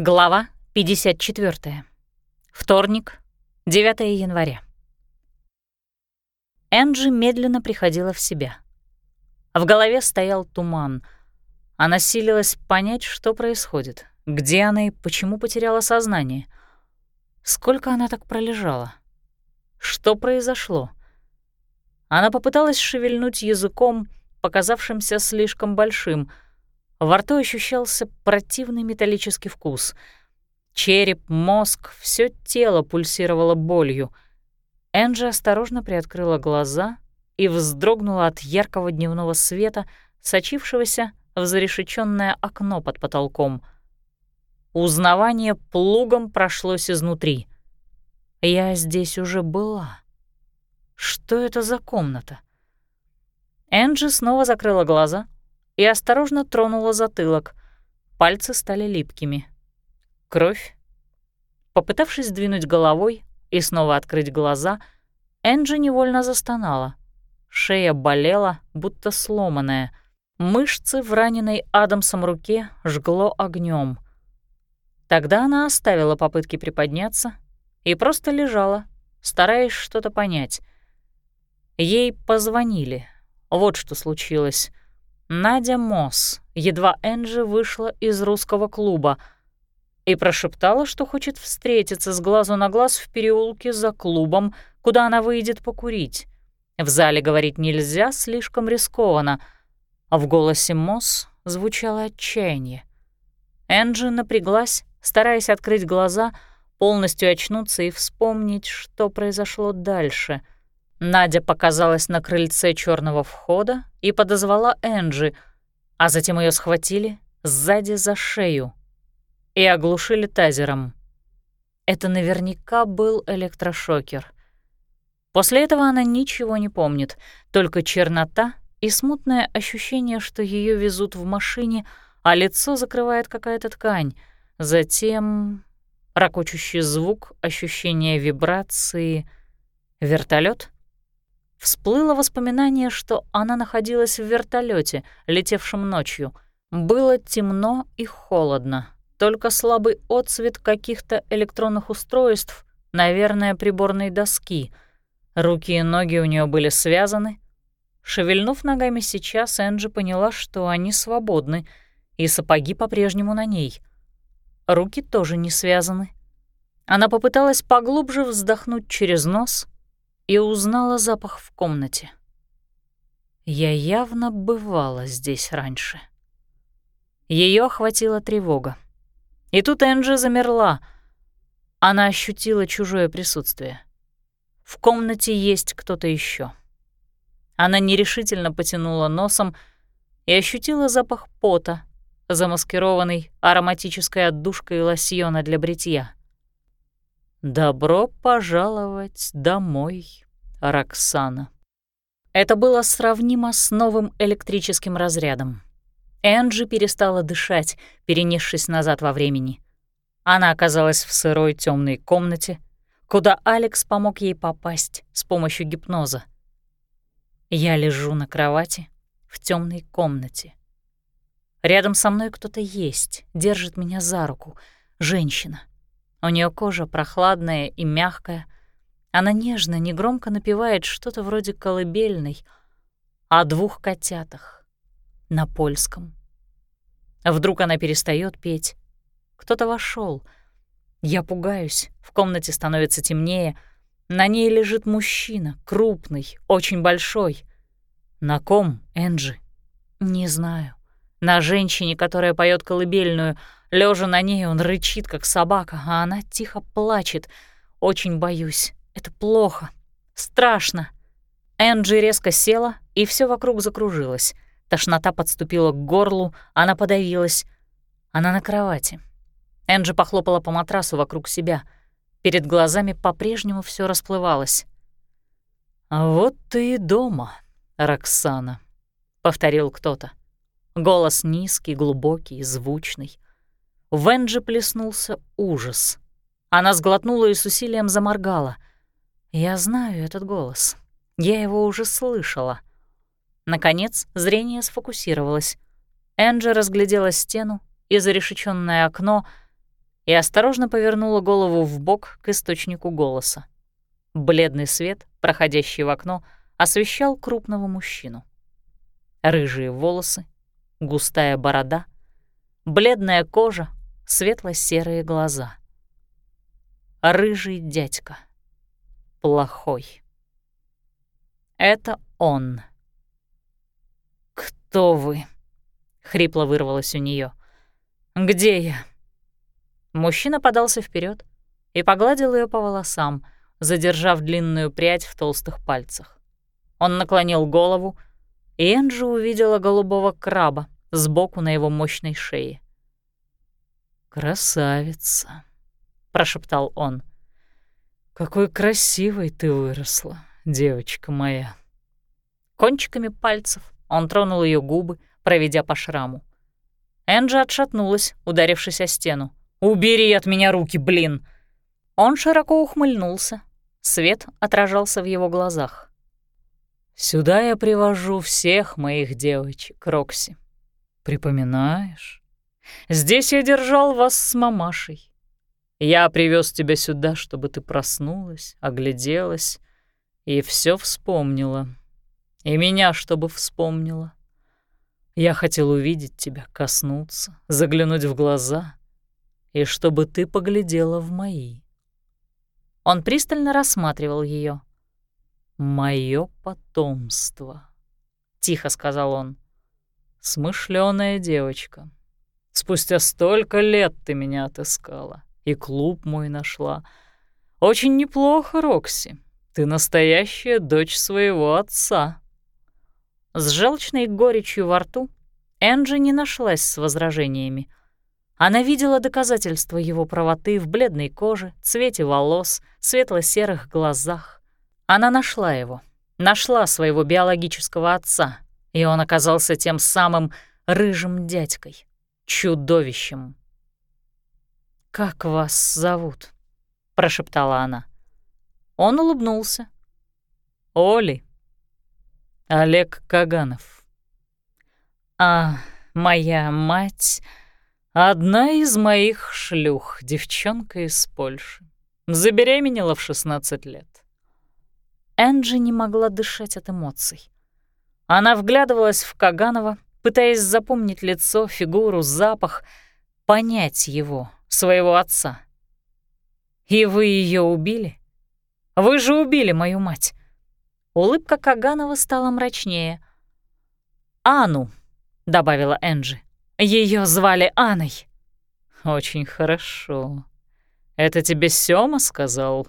Глава 54. Вторник, 9 января. Энджи медленно приходила в себя. В голове стоял туман. Она силилась понять, что происходит, где она и почему потеряла сознание. Сколько она так пролежала? Что произошло? Она попыталась шевельнуть языком, показавшимся слишком большим — во рту ощущался противный металлический вкус. Череп, мозг, все тело пульсировало болью. Энджи осторожно приоткрыла глаза и вздрогнула от яркого дневного света, сочившегося в зарешеченное окно под потолком. Узнавание плугом прошлось изнутри. Я здесь уже была. Что это за комната? Энджи снова закрыла глаза — и осторожно тронула затылок. Пальцы стали липкими. Кровь. Попытавшись двинуть головой и снова открыть глаза, Энджи невольно застонала. Шея болела, будто сломанная. Мышцы в раненой Адамсом руке жгло огнем. Тогда она оставила попытки приподняться и просто лежала, стараясь что-то понять. Ей позвонили. Вот что случилось. Надя Мосс, едва Энджи вышла из русского клуба, и прошептала, что хочет встретиться с глазу на глаз в переулке за клубом, куда она выйдет покурить. В зале говорить нельзя, слишком рискованно, а в голосе Мосс звучало отчаяние. Энджи напряглась, стараясь открыть глаза, полностью очнуться и вспомнить, что произошло дальше — Надя показалась на крыльце черного входа и подозвала Энджи, а затем ее схватили сзади за шею и оглушили тазером. Это наверняка был электрошокер. После этого она ничего не помнит, только чернота и смутное ощущение, что ее везут в машине, а лицо закрывает какая-то ткань. Затем ракочущий звук, ощущение вибрации. Вертолет? Всплыло воспоминание, что она находилась в вертолете, летевшем ночью. Было темно и холодно. Только слабый отсвет каких-то электронных устройств, наверное, приборной доски. Руки и ноги у нее были связаны. Шевельнув ногами сейчас, Энджи поняла, что они свободны, и сапоги по-прежнему на ней. Руки тоже не связаны. Она попыталась поглубже вздохнуть через нос — и узнала запах в комнате. Я явно бывала здесь раньше. Ее охватила тревога. И тут Энджи замерла. Она ощутила чужое присутствие. В комнате есть кто-то еще. Она нерешительно потянула носом и ощутила запах пота, замаскированный ароматической отдушкой лосьона для бритья. «Добро пожаловать домой, Роксана». Это было сравнимо с новым электрическим разрядом. Энджи перестала дышать, перенесшись назад во времени. Она оказалась в сырой темной комнате, куда Алекс помог ей попасть с помощью гипноза. Я лежу на кровати в темной комнате. Рядом со мной кто-то есть, держит меня за руку. Женщина. У нее кожа прохладная и мягкая. Она нежно, негромко напевает что-то вроде колыбельной о двух котятах на польском. Вдруг она перестает петь. Кто-то вошел. Я пугаюсь. В комнате становится темнее. На ней лежит мужчина, крупный, очень большой. На ком, Энджи? Не знаю. На женщине, которая поет колыбельную — Лежа на ней, он рычит, как собака, а она тихо плачет. Очень боюсь. Это плохо. Страшно. Энджи резко села, и все вокруг закружилось. Тошнота подступила к горлу, она подавилась. Она на кровати. Энджи похлопала по матрасу вокруг себя. Перед глазами по-прежнему все расплывалось. «А вот ты и дома, Роксана», — повторил кто-то. Голос низкий, глубокий, звучный. В Энджи плеснулся ужас. Она сглотнула и с усилием заморгала. «Я знаю этот голос. Я его уже слышала». Наконец, зрение сфокусировалось. Энджи разглядела стену и зарешечённое окно и осторожно повернула голову в бок к источнику голоса. Бледный свет, проходящий в окно, освещал крупного мужчину. Рыжие волосы, густая борода, бледная кожа, светло-серые глаза. Рыжий дядька. Плохой. Это он. «Кто вы?» — хрипло вырвалось у нее. «Где я?» Мужчина подался вперед и погладил ее по волосам, задержав длинную прядь в толстых пальцах. Он наклонил голову, и Энджи увидела голубого краба сбоку на его мощной шее. «Красавица», — прошептал он. «Какой красивой ты выросла, девочка моя». Кончиками пальцев он тронул ее губы, проведя по шраму. Энджи отшатнулась, ударившись о стену. «Убери от меня руки, блин!» Он широко ухмыльнулся. Свет отражался в его глазах. «Сюда я привожу всех моих девочек, Рокси. Припоминаешь? Здесь я держал вас с мамашей. Я привез тебя сюда, чтобы ты проснулась, огляделась и все вспомнила. И меня, чтобы вспомнила. Я хотел увидеть тебя, коснуться, заглянуть в глаза, и чтобы ты поглядела в мои. Он пристально рассматривал ее. «Моё потомство», — тихо сказал он. «Смышленая девочка. Спустя столько лет ты меня отыскала, и клуб мой нашла. Очень неплохо, Рокси. Ты настоящая дочь своего отца». С желчной горечью во рту Энджи не нашлась с возражениями. Она видела доказательства его правоты в бледной коже, цвете волос, светло-серых глазах. Она нашла его, нашла своего биологического отца, и он оказался тем самым рыжим дядькой, чудовищем. «Как вас зовут?» — прошептала она. Он улыбнулся. «Оли», Олег Каганов. А моя мать — одна из моих шлюх, девчонка из Польши. Забеременела в 16 лет. Энджи не могла дышать от эмоций. Она вглядывалась в Каганова, пытаясь запомнить лицо, фигуру, запах, понять его, своего отца. «И вы ее убили? Вы же убили мою мать!» Улыбка Каганова стала мрачнее. «Ану», — добавила Энджи. Ее звали Анной». «Очень хорошо. Это тебе Сёма сказал?»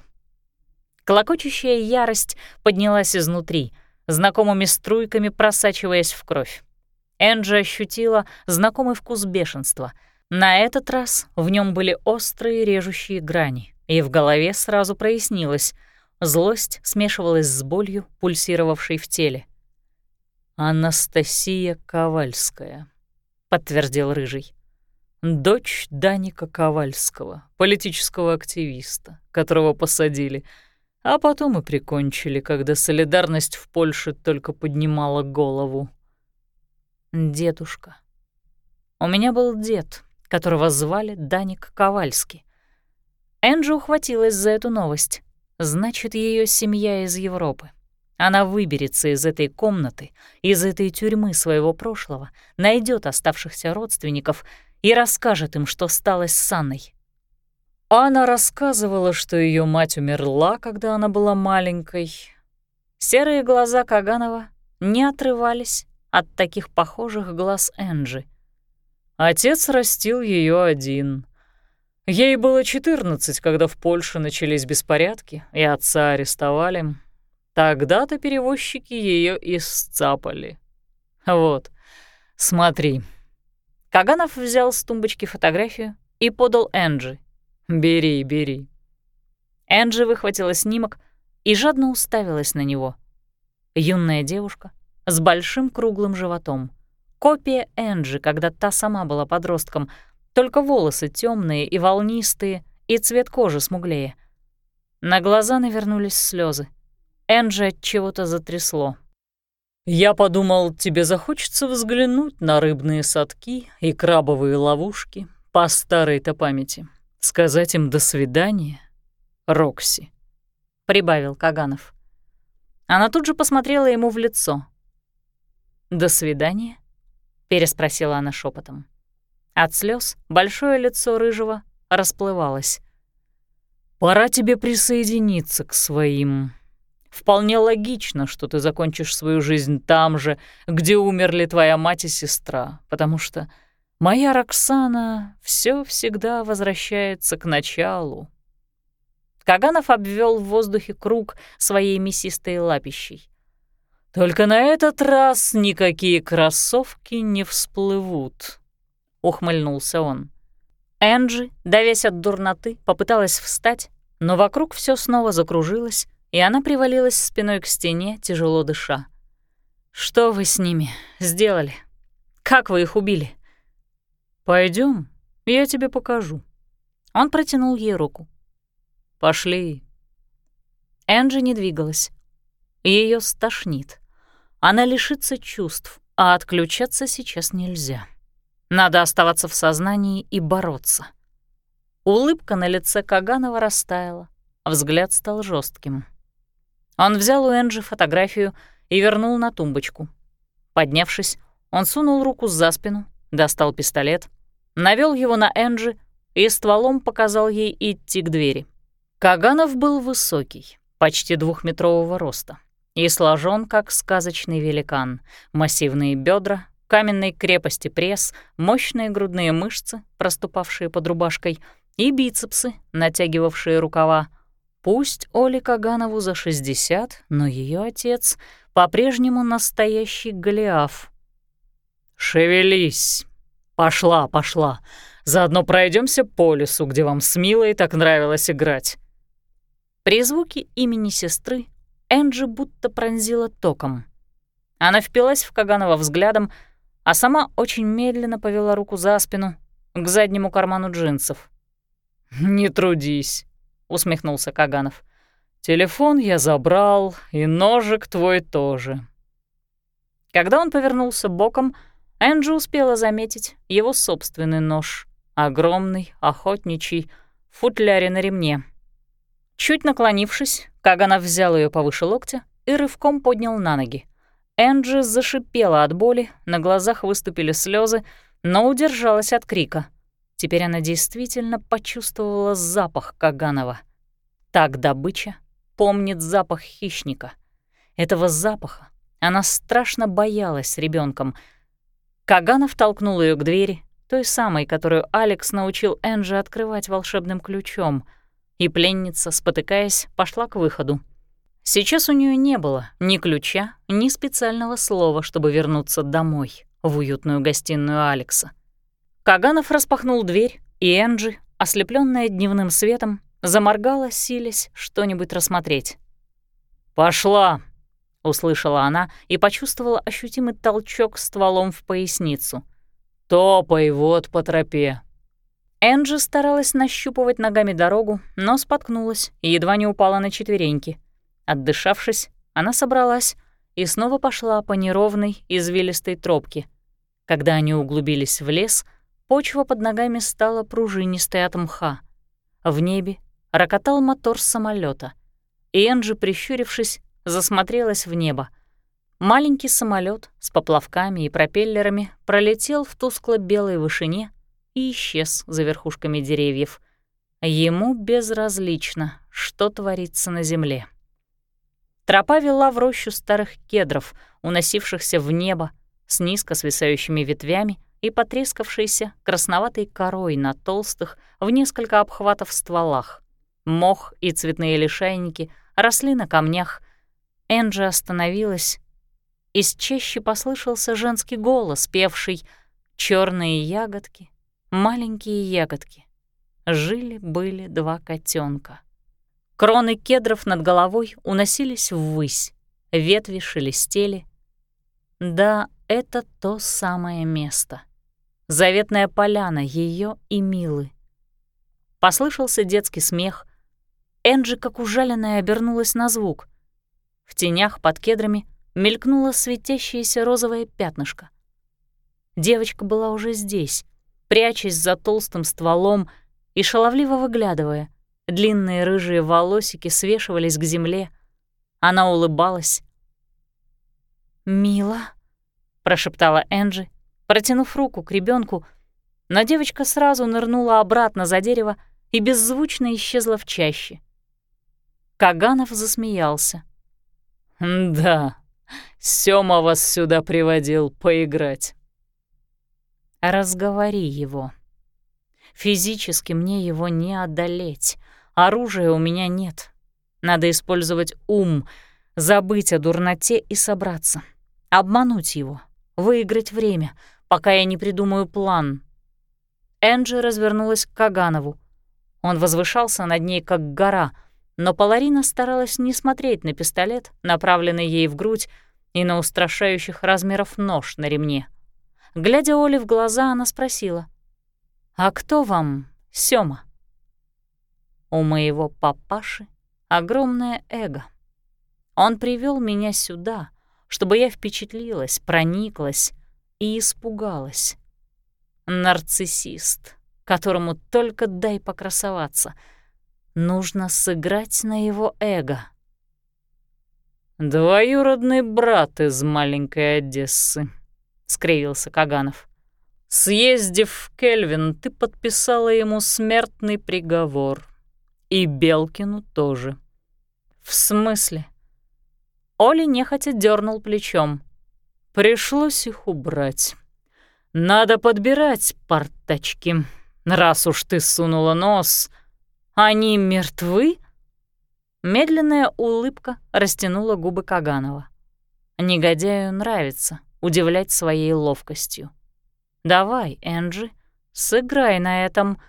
Колокочущая ярость поднялась изнутри, знакомыми струйками просачиваясь в кровь. Энджи ощутила знакомый вкус бешенства. На этот раз в нем были острые режущие грани, и в голове сразу прояснилось — Злость смешивалась с болью, пульсировавшей в теле. «Анастасия Ковальская», — подтвердил Рыжий. «Дочь Даника Ковальского, политического активиста, которого посадили, а потом и прикончили, когда солидарность в Польше только поднимала голову. Дедушка. У меня был дед, которого звали Даник Ковальский. Энджи ухватилась за эту новость. Значит, ее семья из Европы. Она выберется из этой комнаты, из этой тюрьмы своего прошлого, найдет оставшихся родственников и расскажет им, что стало с Анной. Она рассказывала, что ее мать умерла, когда она была маленькой. Серые глаза Каганова не отрывались от таких похожих глаз Энджи. Отец растил ее один. Ей было 14, когда в Польше начались беспорядки, и отца арестовали. Тогда-то перевозчики ее и сцапали. Вот, смотри. Каганов взял с тумбочки фотографию и подал Энджи. «Бери, бери». Энджи выхватила снимок и жадно уставилась на него. Юная девушка с большим круглым животом. Копия Энджи, когда та сама была подростком — только волосы темные и волнистые, и цвет кожи смуглее. На глаза навернулись слезы. Энджи от чего-то затрясло. «Я подумал, тебе захочется взглянуть на рыбные садки и крабовые ловушки по старой-то памяти. Сказать им «до свидания», Рокси, — прибавил Каганов. Она тут же посмотрела ему в лицо. «До свидания?» — переспросила она шепотом. От слез большое лицо рыжего расплывалось. «Пора тебе присоединиться к своим. Вполне логично, что ты закончишь свою жизнь там же, где умерли твоя мать и сестра, потому что моя Роксана все всегда возвращается к началу». Каганов обвел в воздухе круг своей мясистой лапищей. «Только на этот раз никакие кроссовки не всплывут», — ухмыльнулся он. Энджи, давясь от дурноты, попыталась встать, но вокруг все снова закружилось, и она привалилась спиной к стене, тяжело дыша. «Что вы с ними сделали? Как вы их убили?» Пойдем, я тебе покажу». Он протянул ей руку. «Пошли». Энджи не двигалась. Ее стошнит. Она лишится чувств, а отключаться сейчас нельзя. Надо оставаться в сознании и бороться. Улыбка на лице Каганова растаяла, взгляд стал жестким. Он взял у Энджи фотографию и вернул на тумбочку. Поднявшись, он сунул руку за спину, достал пистолет, навел его на Энджи и стволом показал ей идти к двери. Каганов был высокий, почти двухметрового роста, и сложен как сказочный великан. Массивные бедра, каменной крепости пресс, мощные грудные мышцы, проступавшие под рубашкой, и бицепсы, натягивавшие рукава. Пусть Оле Каганову за 60, но ее отец по-прежнему настоящий Голиаф. «Шевелись! Пошла, пошла! Заодно пройдемся по лесу, где вам с Милой так нравилось играть». При звуке имени сестры Энджи будто пронзила током. Она впилась в Каганова взглядом, а сама очень медленно повела руку за спину к заднему карману джинсов. «Не трудись», — усмехнулся Каганов. «Телефон я забрал, и ножик твой тоже». Когда он повернулся боком, Энджи успела заметить его собственный нож, огромный, охотничий, в футляре на ремне. Чуть наклонившись, Каганов взял ее повыше локтя и рывком поднял на ноги. Энджи зашипела от боли, на глазах выступили слезы, но удержалась от крика. Теперь она действительно почувствовала запах Каганова. Так добыча помнит запах хищника. Этого запаха она страшно боялась ребенком. Каганов толкнул ее к двери, той самой, которую Алекс научил Энджи открывать волшебным ключом, и пленница, спотыкаясь, пошла к выходу. Сейчас у нее не было ни ключа, ни специального слова, чтобы вернуться домой, в уютную гостиную Алекса. Каганов распахнул дверь, и Энджи, ослепленная дневным светом, заморгала, силясь что-нибудь рассмотреть. «Пошла!» — услышала она и почувствовала ощутимый толчок стволом в поясницу. «Топай вот по тропе!» Энджи старалась нащупывать ногами дорогу, но споткнулась и едва не упала на четвереньки — Отдышавшись, она собралась и снова пошла по неровной, извилистой тропке. Когда они углубились в лес, почва под ногами стала пружинистой от мха. В небе рокотал мотор самолета. И Энджи, прищурившись, засмотрелась в небо. Маленький самолет с поплавками и пропеллерами пролетел в тускло-белой вышине и исчез за верхушками деревьев. Ему безразлично, что творится на земле. Тропа вела в рощу старых кедров, уносившихся в небо, с низко свисающими ветвями и потрескавшейся красноватой корой на толстых в несколько обхватов стволах. Мох и цветные лишайники росли на камнях. Энджи остановилась. Из чаще послышался женский голос, певший черные ягодки, маленькие ягодки. Жили-были два котенка. Кроны кедров над головой уносились ввысь, ветви шелестели. Да, это то самое место. Заветная поляна ее и Милы. Послышался детский смех. Энджи, как ужаленная, обернулась на звук. В тенях под кедрами мелькнуло светящееся розовое пятнышко. Девочка была уже здесь, прячась за толстым стволом, и шаловливо выглядывая. Длинные рыжие волосики свешивались к земле. Она улыбалась. «Мила», — прошептала Энджи, протянув руку к ребенку, но девочка сразу нырнула обратно за дерево и беззвучно исчезла в чаще. Каганов засмеялся. «Да, Сёма вас сюда приводил поиграть». «Разговори его. Физически мне его не одолеть. Оружия у меня нет. Надо использовать ум, забыть о дурноте и собраться. Обмануть его, выиграть время, пока я не придумаю план». Энджи развернулась к Каганову. Он возвышался над ней, как гора, но Паларина старалась не смотреть на пистолет, направленный ей в грудь, и на устрашающих размеров нож на ремне. Глядя Оле в глаза, она спросила, «А кто вам Сёма?» «У моего папаши огромное эго. Он привел меня сюда, чтобы я впечатлилась, прониклась и испугалась. Нарциссист, которому только дай покрасоваться. Нужно сыграть на его эго. «Двоюродный брат из маленькой Одессы», — скривился Каганов. «Съездив в Кельвин, ты подписала ему смертный приговор. И Белкину тоже». «В смысле?» Оля нехотя дернул плечом. «Пришлось их убрать. Надо подбирать портачки. Раз уж ты сунула нос, они мертвы?» Медленная улыбка растянула губы Каганова. Негодяю нравится удивлять своей ловкостью. «Давай, Энджи, сыграй на этом.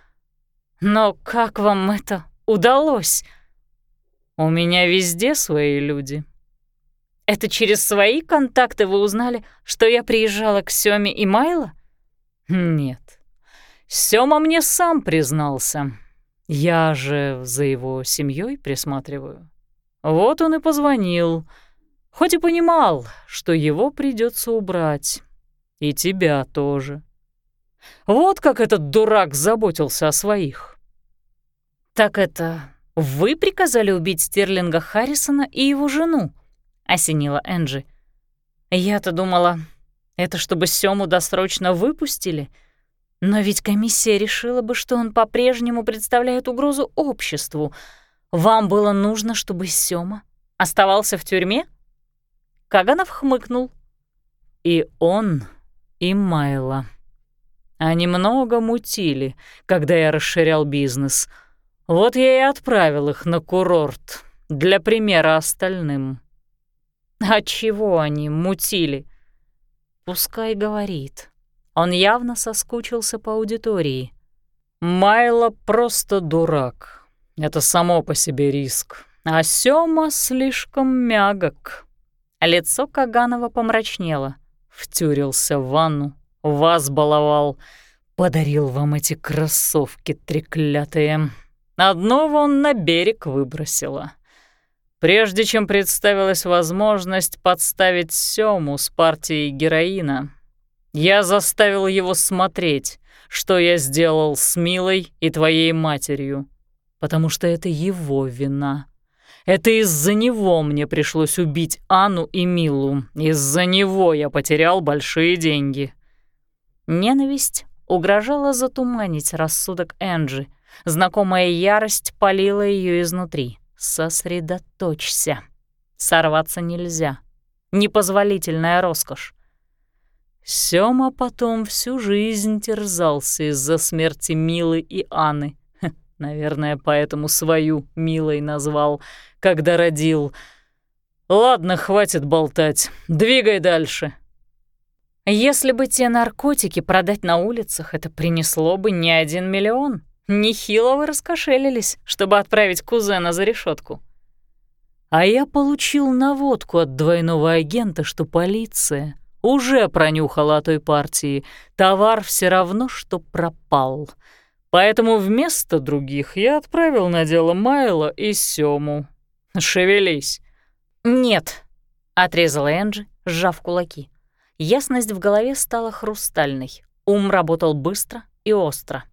Но как вам это удалось?» «У меня везде свои люди». «Это через свои контакты вы узнали, что я приезжала к Сёме и Майло?» «Нет. Сёма мне сам признался. Я же за его семьей присматриваю. Вот он и позвонил, хоть и понимал, что его придется убрать. И тебя тоже. Вот как этот дурак заботился о своих». «Так это вы приказали убить Стерлинга Харрисона и его жену?» — осенила Энджи. «Я-то думала, это чтобы Сёму досрочно выпустили?» Но ведь комиссия решила бы, что он по-прежнему представляет угрозу обществу. Вам было нужно, чтобы Сёма оставался в тюрьме? Каганов хмыкнул. И он, и Майла. Они много мутили, когда я расширял бизнес. Вот я и отправил их на курорт для примера остальным. А чего они мутили? Пускай говорит. Он явно соскучился по аудитории. «Майло просто дурак. Это само по себе риск. А Сёма слишком мягок». Лицо Каганова помрачнело. Втюрился в ванну, вас баловал. Подарил вам эти кроссовки треклятые. Одного он на берег выбросила. Прежде чем представилась возможность подставить Сёму с партией героина, я заставил его смотреть, что я сделал с Милой и твоей матерью, потому что это его вина. Это из-за него мне пришлось убить Анну и Милу. Из-за него я потерял большие деньги». Ненависть угрожала затуманить рассудок Энджи. Знакомая ярость палила ее изнутри. «Сосредоточься. Сорваться нельзя. Непозволительная роскошь. Сёма потом всю жизнь терзался из-за смерти Милы и Анны. наверное, поэтому свою Милой назвал, когда родил. Ладно, хватит болтать. Двигай дальше. Если бы те наркотики продать на улицах, это принесло бы не один миллион. Нехило вы раскошелились, чтобы отправить кузена за решетку. А я получил наводку от двойного агента, что полиция уже пронюхала о той партии, товар все равно, что пропал. Поэтому вместо других я отправил на дело Майла и Сему. Шевелись. «Нет», — отрезала Энджи, сжав кулаки. Ясность в голове стала хрустальной. Ум работал быстро и остро.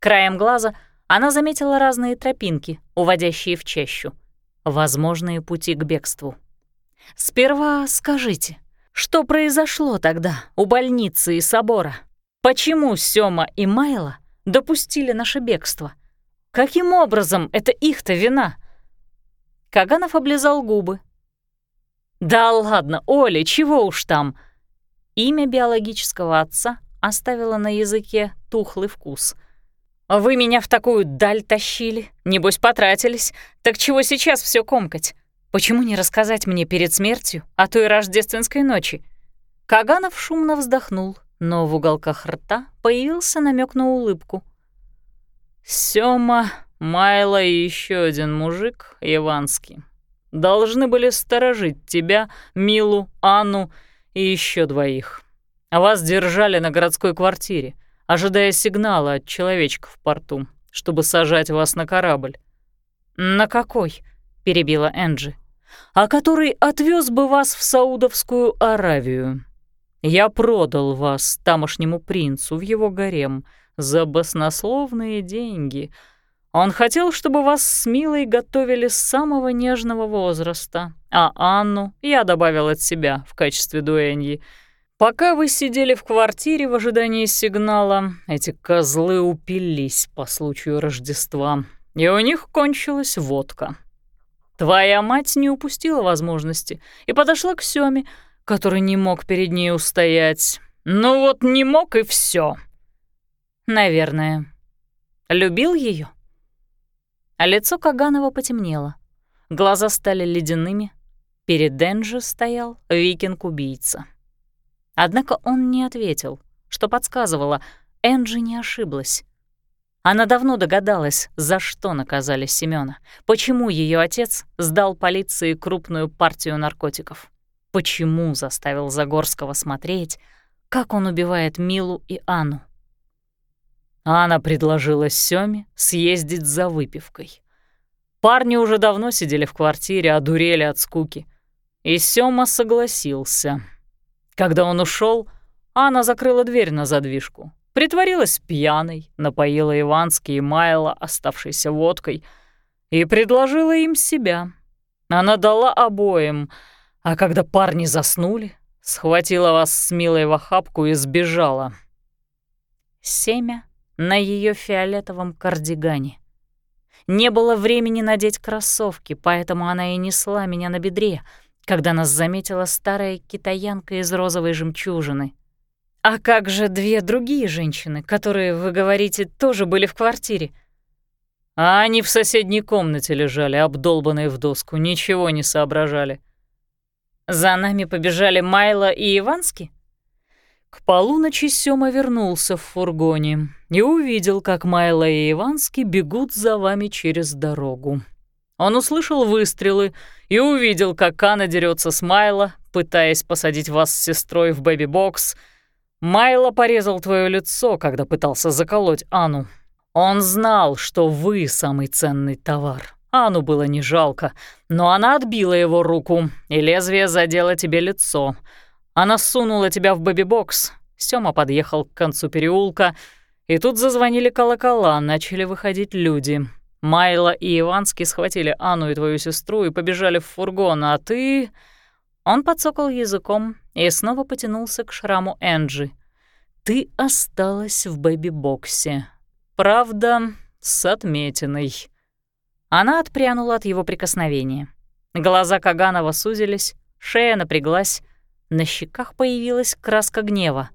Краем глаза Она заметила разные тропинки, уводящие в чащу. Возможные пути к бегству. «Сперва скажите, что произошло тогда у больницы и собора? Почему Сёма и Майла допустили наше бегство? Каким образом это их-то вина?» Каганов облизал губы. «Да ладно, Оля, чего уж там?» Имя биологического отца оставило на языке тухлый вкус. «Вы меня в такую даль тащили, небось потратились, так чего сейчас все комкать? Почему не рассказать мне перед смертью о той рождественской ночи?» Каганов шумно вздохнул, но в уголках рта появился намек на улыбку. «Сёма, Майло и еще один мужик, Иванский, должны были сторожить тебя, Милу, Анну и еще двоих. А вас держали на городской квартире, ожидая сигнала от человечка в порту, чтобы сажать вас на корабль. «На какой?» — перебила Энджи. «А который отвез бы вас в Саудовскую Аравию. Я продал вас тамошнему принцу в его гарем за баснословные деньги. Он хотел, чтобы вас с Милой готовили с самого нежного возраста, а Анну я добавил от себя в качестве дуэньи. Пока вы сидели в квартире в ожидании сигнала, эти козлы упились по случаю Рождества, и у них кончилась водка. Твоя мать не упустила возможности и подошла к Сёме, который не мог перед ней устоять. Ну вот не мог и все. Наверное. Любил ее. А лицо Каганова потемнело. Глаза стали ледяными. Перед Денджи стоял викинг-убийца. Однако он не ответил, что подсказывало, Энджи не ошиблась. Она давно догадалась, за что наказали Семёна, почему ее отец сдал полиции крупную партию наркотиков, почему заставил Загорского смотреть, как он убивает Милу и Анну. Анна предложила Сёме съездить за выпивкой. Парни уже давно сидели в квартире, одурели от скуки. И Сёма согласился. Когда он ушел, Анна закрыла дверь на задвижку, притворилась пьяной, напоила Иванский и Майла оставшейся водкой и предложила им себя. Она дала обоим, а когда парни заснули, схватила вас с Милой в охапку и сбежала. Семя на ее фиолетовом кардигане. Не было времени надеть кроссовки, поэтому она и несла меня на бедре, когда нас заметила старая китаянка из розовой жемчужины. «А как же две другие женщины, которые, вы говорите, тоже были в квартире?» А они в соседней комнате лежали, обдолбанные в доску, ничего не соображали. «За нами побежали Майло и Ивански?» К полуночи Сёма вернулся в фургоне и увидел, как Майло и Иванский бегут за вами через дорогу. Он услышал выстрелы и увидел, как Анна дерется с Майло, пытаясь посадить вас с сестрой в бэби-бокс. Майло порезал твое лицо, когда пытался заколоть Анну. Он знал, что вы самый ценный товар. Анну было не жалко, но она отбила его руку, и лезвие задело тебе лицо — она сунула тебя в бэби-бокс. Сёма подъехал к концу переулка, и тут зазвонили колокола, начали выходить люди. Майла и Иванский схватили Анну и твою сестру и побежали в фургон, а ты...» Он подсокал языком и снова потянулся к шраму Энджи. «Ты осталась в бэби-боксе. Правда, с отметиной». Она отпрянула от его прикосновения. Глаза Каганова сузились, шея напряглась, на щеках появилась краска гнева.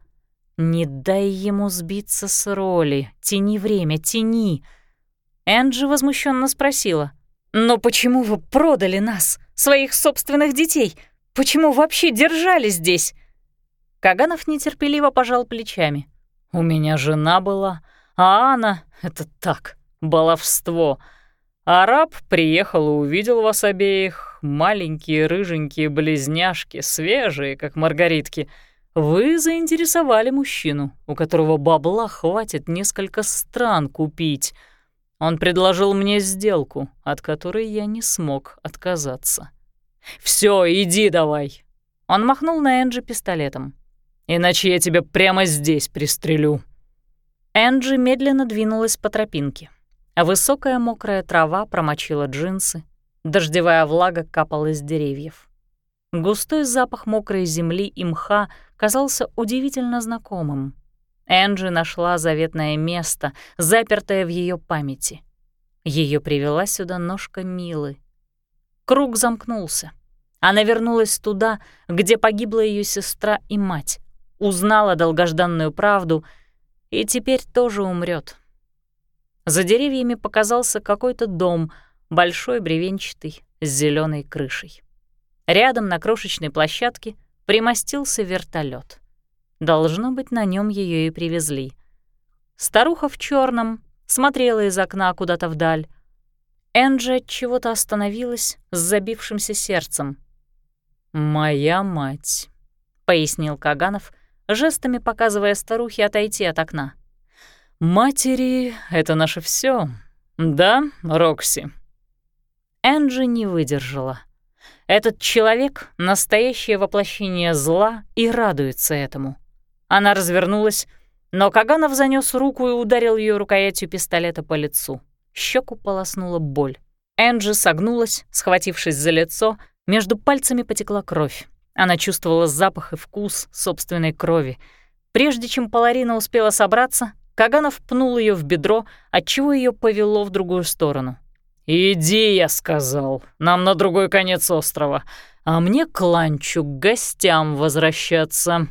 «Не дай ему сбиться с роли. Тяни время, тяни!» Энджи возмущенно спросила. «Но почему вы продали нас, своих собственных детей? Почему вообще держали здесь?» Каганов нетерпеливо пожал плечами. «У меня жена была, а Анна — это так, баловство. Араб приехал и увидел вас обеих, маленькие рыженькие близняшки, свежие, как маргаритки. Вы заинтересовали мужчину, у которого бабла хватит несколько стран купить. Он предложил мне сделку, от которой я не смог отказаться. Все, иди давай!» Он махнул на Энджи пистолетом. «Иначе я тебя прямо здесь пристрелю». Энджи медленно двинулась по тропинке. высокая мокрая трава промочила джинсы, дождевая влага капала с деревьев. Густой запах мокрой земли и мха казался удивительно знакомым. Энджи нашла заветное место, запертое в ее памяти. Ее привела сюда ножка Милы. Круг замкнулся. Она вернулась туда, где погибла ее сестра и мать, узнала долгожданную правду и теперь тоже умрет. За деревьями показался какой-то дом, большой бревенчатый, с зеленой крышей. Рядом на крошечной площадке примостился вертолет. Должно быть, на нем ее и привезли. Старуха в черном смотрела из окна куда-то вдаль. Энджи чего-то остановилась с забившимся сердцем. «Моя мать», — пояснил Каганов, жестами показывая старухе отойти от окна. «Матери — это наше все, да, Рокси?» Энджи не выдержала. Этот человек — настоящее воплощение зла и радуется этому. Она развернулась, но Каганов занёс руку и ударил ее рукоятью пистолета по лицу. Щеку полоснула боль. Энджи согнулась, схватившись за лицо, между пальцами потекла кровь. Она чувствовала запах и вкус собственной крови. Прежде чем Паларина успела собраться, Каганов пнул ее в бедро, отчего ее повело в другую сторону. «Иди, я сказал, нам на другой конец острова, а мне к ланчу к гостям возвращаться».